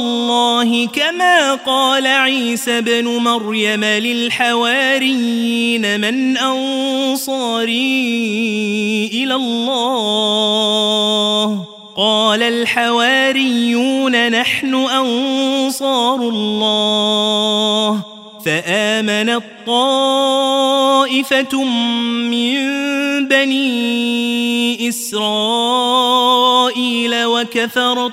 الله كما قال عيسى بن مريم للحواريين من أنصاري إلى الله. قال الحواريون نحن أنصار الله. فامنت طائفه من بني إسرائيل وكفرت